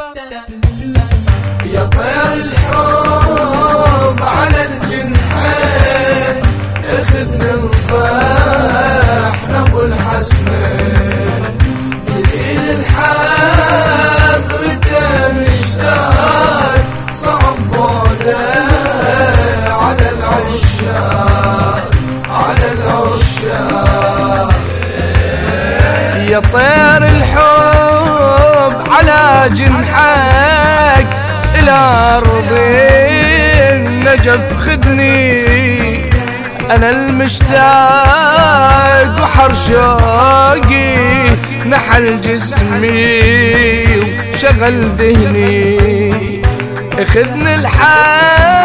يا طير الحب على الجنحين اخذني نصح ابو الحسنين دليل الحاضر مشتاق صعب بوده على العشاق على العشاق يا طير الحب جنحك إلى أرض النجف. خذني أنا المشتاق وحر شوقي نحل جسمي وشغل ذهني. اخذني الحاضرة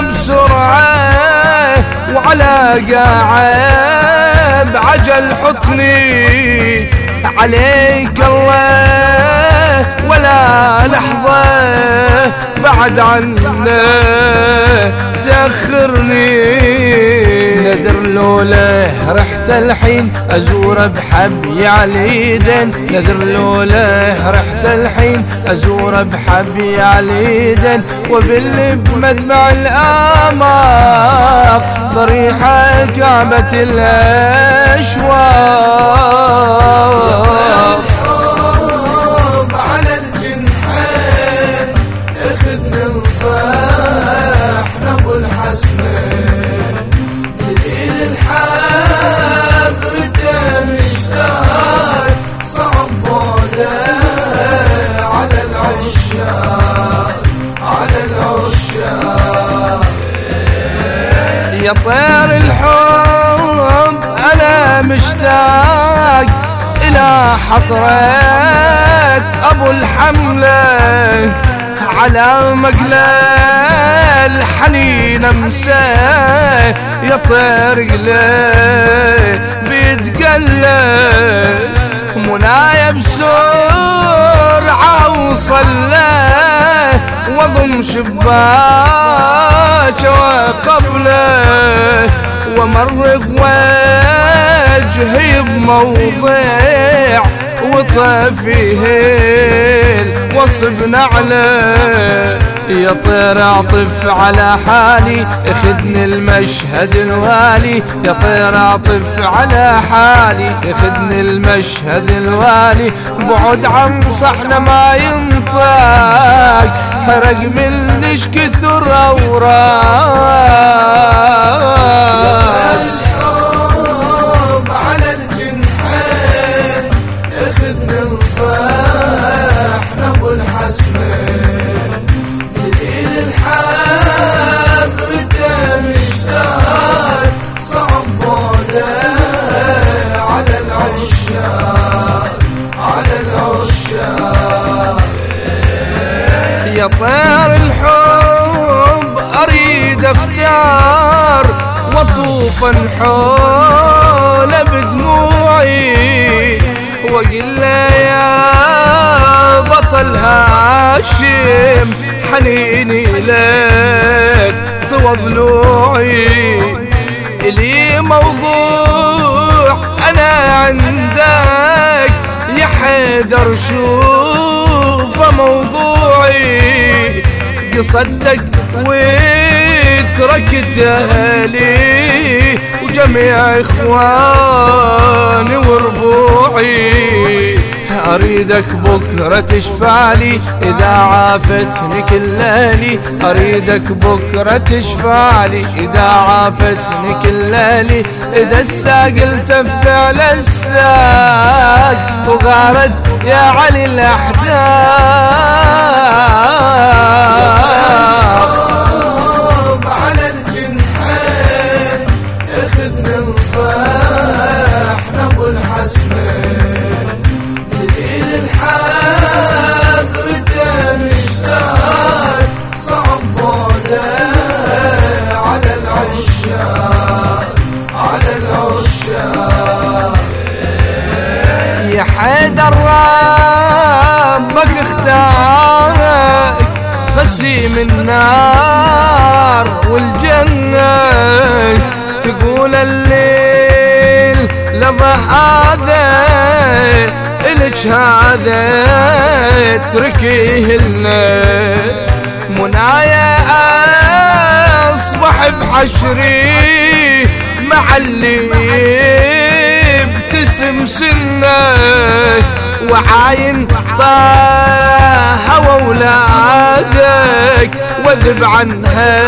بسرعة وعلى قاعة بعجل حطني. عليك الله لحظة بعد عنا تأخرني. نذر لوله رحت الحين أزور بحبي على دين. نذر لوله رحت الحين أزور بحبي على دين. وباللب مدمع الآماق ضريحة كعبة الأشواق يا طير الحب أنا مشتاق إلى حضرة أبو الحملة على مقلة الحنين أمسى. يا طير قلة بيتقلى منايا بسرعة وصلى وضم شباك وقبله ومرق وجهي بموضع وطفيه الوصب نعله. يا طير اعطف على حالي اخذني المشهد الوالي. يا طير اعطف على حالي اخذني المشهد الوالي. بعد عن صحن ما ينطق حرق منش كثر اوراق اريد افتار واطوف حول بدموعي له يا بطل هاشم حنيني لك توضلوعي لي موضوع أنا عندك يا حيدر شوف موضوعي. قصدك وتركت أهلي وجميع إخواني وربوعي. أريدك بكرة تشفعلي إذا عافتني كل ليلي. أريدك بكرة تشفعلي إذا عافتني كل ليلي. إذا الساق التف على الساق وغارت يا علي الأحداث. يا حيدر ربك اختارك. قسيم النار والجنة تقول الليل لضح هذا إلك هذا اتركيه لنا. منايا أصبح بحشري مع اللي يبتسم سنة وعاين طه واولادك وذب عنها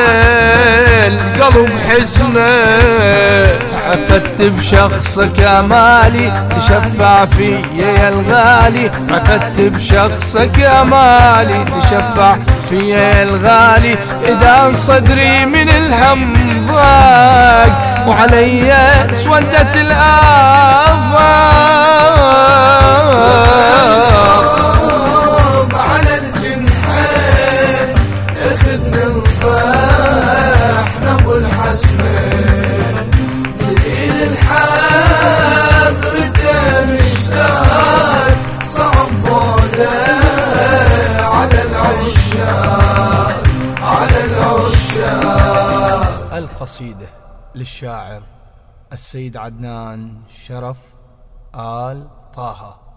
القلب حزنة. عفدت بشخصك امالي تشفع في يا الغالي. عفدت بشخصك امالي تشفع في الغالي. إذا صدري من الهم ضاق وعلي اسودت الأفاق. على الجنحين اخذنا نصاح نبو الحسنين دليل الحضرته مشتاق صعب بعده على العشاق على العشاق. القصيدة. للشاعر السيد عدنان شرف آل طه.